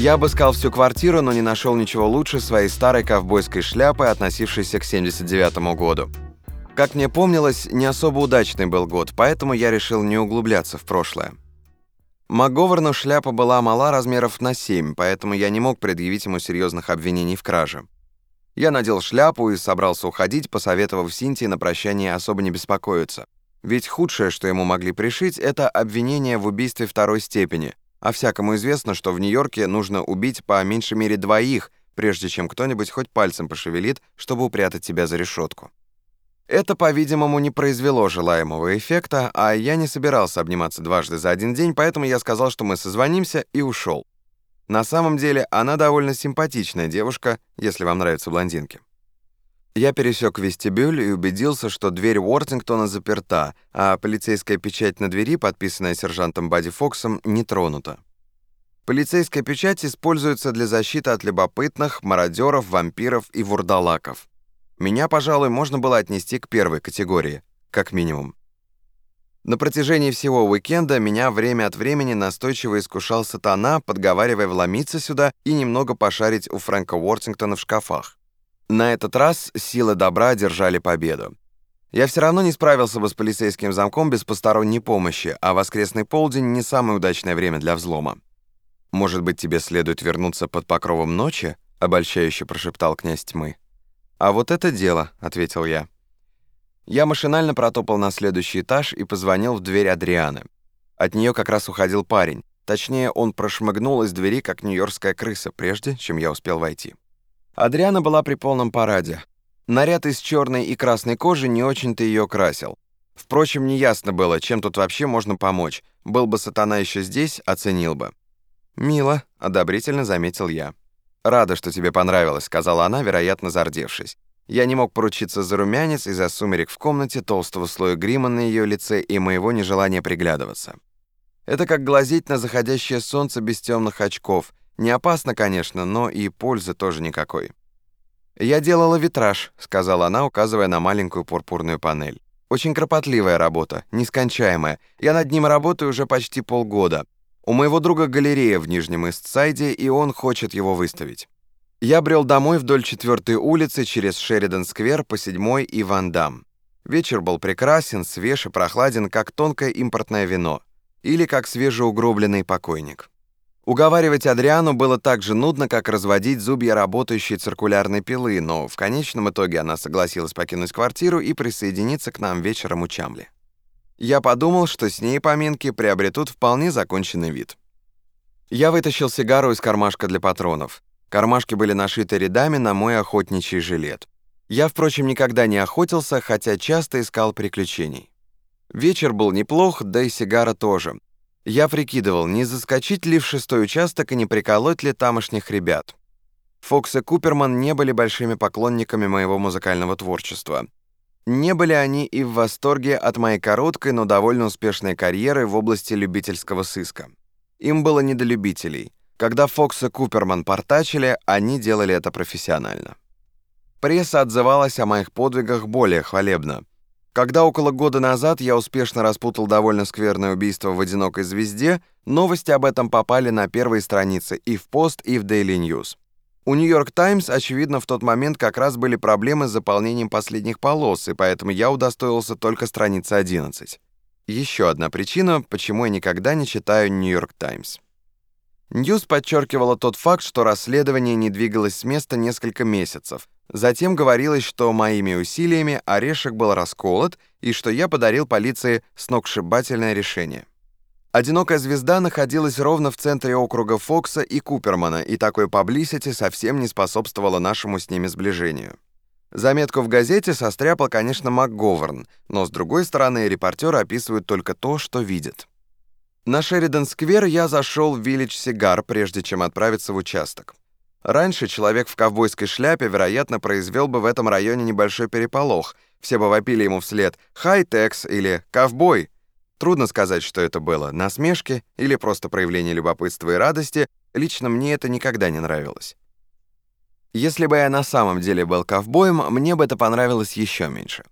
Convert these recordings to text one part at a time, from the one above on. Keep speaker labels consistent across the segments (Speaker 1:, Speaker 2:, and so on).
Speaker 1: Я обыскал всю квартиру, но не нашел ничего лучше своей старой ковбойской шляпы, относившейся к 79 году. Как мне помнилось, не особо удачный был год, поэтому я решил не углубляться в прошлое. МакГоверну шляпа была мала размеров на 7, поэтому я не мог предъявить ему серьезных обвинений в краже. Я надел шляпу и собрался уходить, посоветовав Синтии на прощание особо не беспокоиться. Ведь худшее, что ему могли пришить, это обвинение в убийстве второй степени, а всякому известно, что в Нью-Йорке нужно убить по меньшей мере двоих, прежде чем кто-нибудь хоть пальцем пошевелит, чтобы упрятать тебя за решетку. Это, по-видимому, не произвело желаемого эффекта, а я не собирался обниматься дважды за один день, поэтому я сказал, что мы созвонимся, и ушел. На самом деле, она довольно симпатичная девушка, если вам нравятся блондинки. Я пересек вестибюль и убедился, что дверь Уортингтона заперта, а полицейская печать на двери, подписанная сержантом Бадди Фоксом, не тронута. Полицейская печать используется для защиты от любопытных, мародеров, вампиров и вурдалаков. Меня, пожалуй, можно было отнести к первой категории, как минимум. На протяжении всего уикенда меня время от времени настойчиво искушал сатана, подговаривая вломиться сюда и немного пошарить у Фрэнка Уортингтона в шкафах. На этот раз силы добра держали победу. Я все равно не справился бы с полицейским замком без посторонней помощи, а воскресный полдень не самое удачное время для взлома. «Может быть, тебе следует вернуться под покровом ночи?» — обольщающе прошептал князь тьмы. «А вот это дело», — ответил я. Я машинально протопал на следующий этаж и позвонил в дверь Адрианы. От нее как раз уходил парень. Точнее, он прошмыгнул из двери, как нью-йоркская крыса, прежде чем я успел войти. Адриана была при полном параде. Наряд из черной и красной кожи не очень-то ее красил. Впрочем, неясно было, чем тут вообще можно помочь. Был бы сатана еще здесь, оценил бы. «Мило», — одобрительно заметил я. «Рада, что тебе понравилось», — сказала она, вероятно, зардевшись. Я не мог поручиться за румянец из-за сумерек в комнате, толстого слоя грима на ее лице и моего нежелания приглядываться. Это как глазеть на заходящее солнце без темных очков. Не опасно, конечно, но и пользы тоже никакой. «Я делала витраж», — сказала она, указывая на маленькую пурпурную панель. «Очень кропотливая работа, нескончаемая. Я над ним работаю уже почти полгода. У моего друга галерея в Нижнем Истсайде, и он хочет его выставить. Я брел домой вдоль 4 улицы через Шеридан-сквер по 7 и Вандам. Вечер был прекрасен, свеж и прохладен, как тонкое импортное вино. Или как свежеугробленный покойник. Уговаривать Адриану было так же нудно, как разводить зубья работающей циркулярной пилы, но в конечном итоге она согласилась покинуть квартиру и присоединиться к нам вечером у Чамли. Я подумал, что с ней поминки приобретут вполне законченный вид. Я вытащил сигару из кармашка для патронов. Кармашки были нашиты рядами на мой охотничий жилет. Я, впрочем, никогда не охотился, хотя часто искал приключений. Вечер был неплох, да и сигара тоже. Я прикидывал, не заскочить ли в шестой участок и не приколоть ли тамошних ребят. Фокс и Куперман не были большими поклонниками моего музыкального творчества — не были они и в восторге от моей короткой, но довольно успешной карьеры в области любительского сыска. Им было не до любителей. Когда Фокс и Куперман портачили, они делали это профессионально. Пресса отзывалась о моих подвигах более хвалебно. Когда около года назад я успешно распутал довольно скверное убийство в «Одинокой звезде», новости об этом попали на первые страницы и в «Пост», и в «Дейли Ньюс». У «Нью-Йорк Таймс», очевидно, в тот момент как раз были проблемы с заполнением последних полос, и поэтому я удостоился только страницы 11. Еще одна причина, почему я никогда не читаю «Нью-Йорк Таймс». Ньюс подчеркивала тот факт, что расследование не двигалось с места несколько месяцев. Затем говорилось, что моими усилиями орешек был расколот и что я подарил полиции сногсшибательное решение. Одинокая звезда находилась ровно в центре округа Фокса и Купермана, и такой паблисити совсем не способствовало нашему с ними сближению. Заметку в газете состряпал, конечно, МакГоверн, но, с другой стороны, репортеры описывают только то, что видят. На Шеридан-сквер я зашел в Виллидж Сигар, прежде чем отправиться в участок. Раньше человек в ковбойской шляпе, вероятно, произвел бы в этом районе небольшой переполох. Все бы вопили ему вслед «Хай-текс» или «Ковбой», Трудно сказать, что это было, насмешки или просто проявление любопытства и радости, лично мне это никогда не нравилось. Если бы я на самом деле был ковбоем, мне бы это понравилось еще меньше.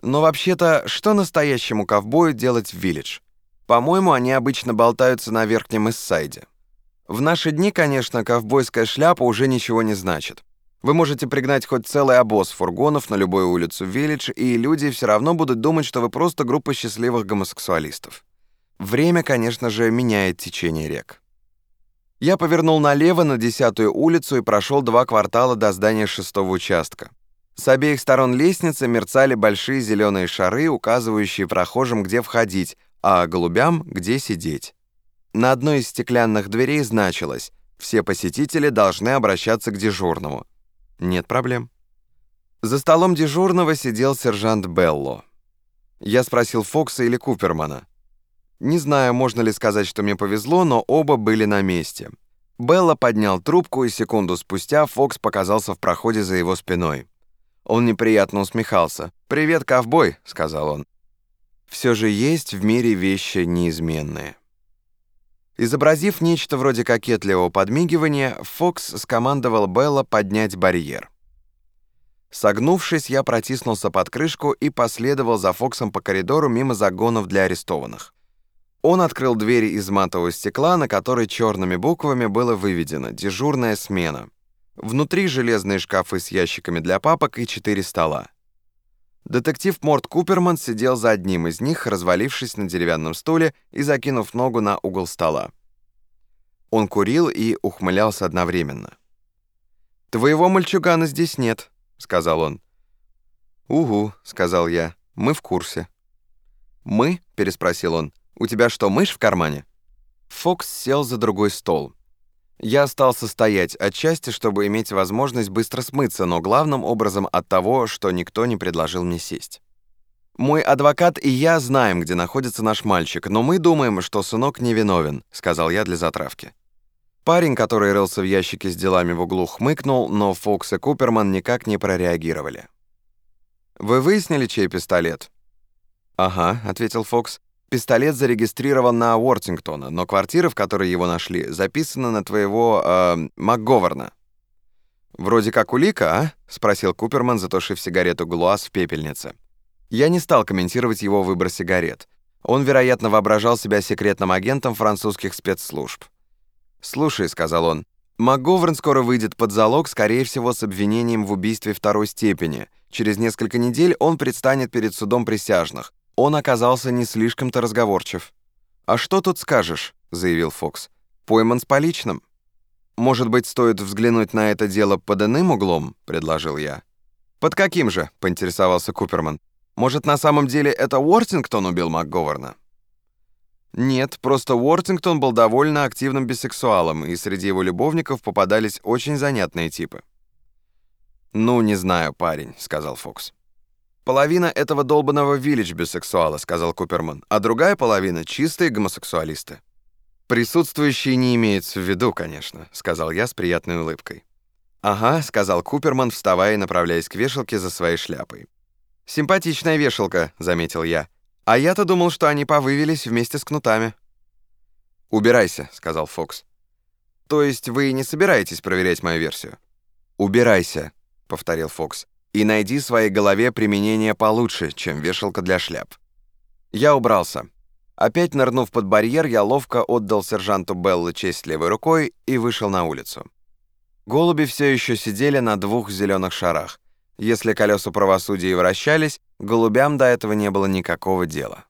Speaker 1: Но вообще-то, что настоящему ковбою делать в Виллидж? По-моему, они обычно болтаются на верхнем Иссайде. В наши дни, конечно, ковбойская шляпа уже ничего не значит. Вы можете пригнать хоть целый обоз фургонов на любую улицу Виллидж, и люди все равно будут думать, что вы просто группа счастливых гомосексуалистов. Время, конечно же, меняет течение рек. Я повернул налево на 10-ю улицу и прошел два квартала до здания шестого участка. С обеих сторон лестницы мерцали большие зеленые шары, указывающие прохожим, где входить, а голубям, где сидеть. На одной из стеклянных дверей значилось «Все посетители должны обращаться к дежурному». Нет проблем. За столом дежурного сидел сержант Белло. Я спросил Фокса или Купермана. Не знаю, можно ли сказать, что мне повезло, но оба были на месте. Белла поднял трубку, и секунду спустя Фокс показался в проходе за его спиной. Он неприятно усмехался. «Привет, ковбой», — сказал он. «Все же есть в мире вещи неизменные». Изобразив нечто вроде кокетливого подмигивания, Фокс скомандовал Белла поднять барьер. Согнувшись, я протиснулся под крышку и последовал за Фоксом по коридору мимо загонов для арестованных. Он открыл двери из матового стекла, на которой черными буквами было выведено «Дежурная смена». Внутри железные шкафы с ящиками для папок и четыре стола. Детектив Морт Куперман сидел за одним из них, развалившись на деревянном стуле и закинув ногу на угол стола. Он курил и ухмылялся одновременно. «Твоего мальчугана здесь нет», — сказал он. «Угу», — сказал я, — «мы в курсе». «Мы?» — переспросил он. «У тебя что, мышь в кармане?» Фокс сел за другой стол. Я остался стоять, отчасти, чтобы иметь возможность быстро смыться, но главным образом от того, что никто не предложил мне сесть. «Мой адвокат и я знаем, где находится наш мальчик, но мы думаем, что сынок невиновен», — сказал я для затравки. Парень, который рылся в ящике с делами в углу, хмыкнул, но Фокс и Куперман никак не прореагировали. «Вы выяснили, чей пистолет?» «Ага», — ответил Фокс. Пистолет зарегистрирован на Уортингтона, но квартира, в которой его нашли, записана на твоего э, МакГоверна. «Вроде как улика, а?» — спросил Куперман, затушив сигарету Глуаз в пепельнице. Я не стал комментировать его выбор сигарет. Он, вероятно, воображал себя секретным агентом французских спецслужб. «Слушай», — сказал он, — «МакГоверн скоро выйдет под залог, скорее всего, с обвинением в убийстве второй степени. Через несколько недель он предстанет перед судом присяжных. Он оказался не слишком-то разговорчив. «А что тут скажешь?» — заявил Фокс. «Пойман с поличным». «Может быть, стоит взглянуть на это дело под иным углом?» — предложил я. «Под каким же?» — поинтересовался Куперман. «Может, на самом деле это Уортингтон убил МакГоверна?» Нет, просто Уортингтон был довольно активным бисексуалом, и среди его любовников попадались очень занятные типы. «Ну, не знаю, парень», — сказал Фокс. «Половина этого долбанного виллидж бисексуала», — сказал Куперман, «а другая половина — чистые гомосексуалисты». «Присутствующие не имеются в виду, конечно», — сказал я с приятной улыбкой. «Ага», — сказал Куперман, вставая и направляясь к вешалке за своей шляпой. «Симпатичная вешалка», — заметил я. «А я-то думал, что они повывелись вместе с кнутами». «Убирайся», — сказал Фокс. «То есть вы не собираетесь проверять мою версию?» «Убирайся», — повторил Фокс и найди своей голове применение получше, чем вешалка для шляп. Я убрался. Опять нырнув под барьер, я ловко отдал сержанту Беллу честь левой рукой и вышел на улицу. Голуби все еще сидели на двух зеленых шарах. Если колеса правосудия и вращались, голубям до этого не было никакого дела.